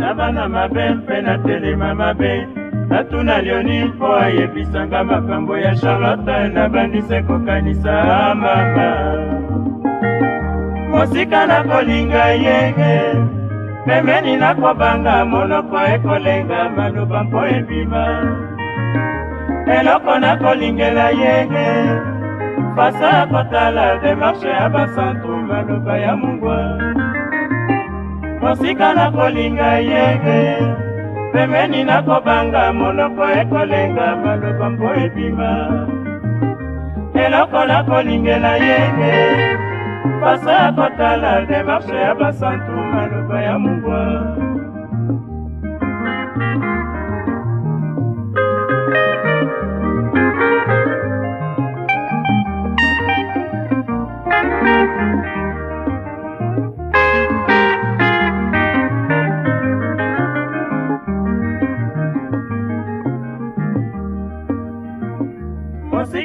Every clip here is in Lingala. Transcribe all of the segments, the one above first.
nabana mabe mpe natelema mabe natuna lioni mpo ayebisanga makambo ya charlotte nabandise kokanisa mama mosika nakolinga yenge pembeni nakobanga monoko ekolenga maloba mpo ebima eloko nakolingela yenge fasa ya kotala demarshe ya basantu maloba ya mungwa mosika na kolinga yeke pembeni na kobanga monoko ekolenga baloba mpo ebima eloko na kolingela yeke faso ya kotala demarshe ya basantuma loba ya mungwa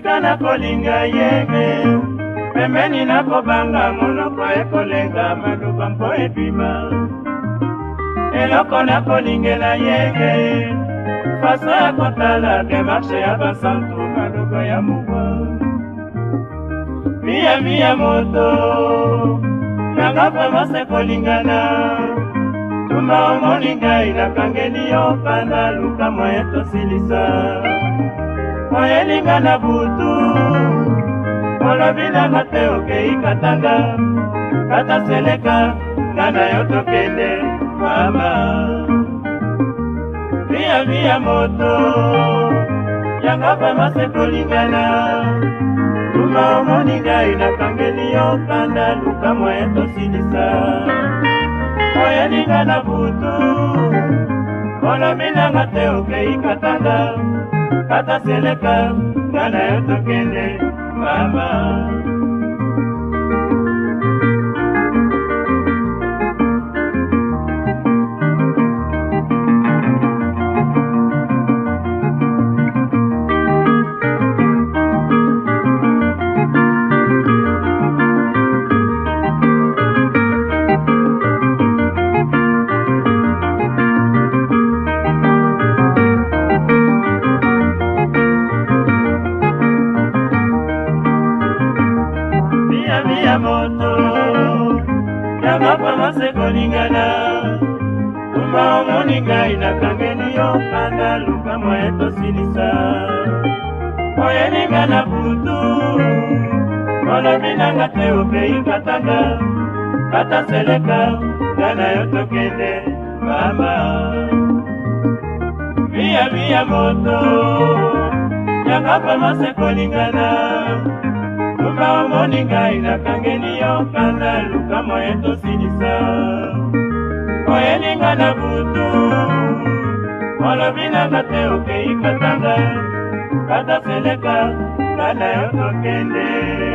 esika nakolinga yenge pembeni nakobanga monoko ekolenga maloba mpo ebima eloko nakolingela yenge faso ya kotala demarshe ya basantu maloba ya mobwa miyami ya moto nanga vremase kolingana tuma omoni ngai nakangeli yo panda luka mwa etosilisa oyelinga na butu olobinanga te okei katanga kata seleka nga na yo tokende mama viavi ya moto yanga vraimen sekolingana luma omoni ngai nakangeli yo kanda luka moye tosilisa oyelinga na butu olobinanga te okei katanga kata seleka ngana yo tokende mama mapa masekolingana tuma omoni ngai nakangeli yo kanda lukamwa etosilisa oyelinga na butu olobi nanga te opeyi katanga kata seleka nga na yo tokende mama biyabiya moto yanga pama sekolingana luka omoni ngai nakangeli yo kanda luka moye tosilisa oyelinga na butu olobi nanga te okei katanga kata seleka kanda yo tokende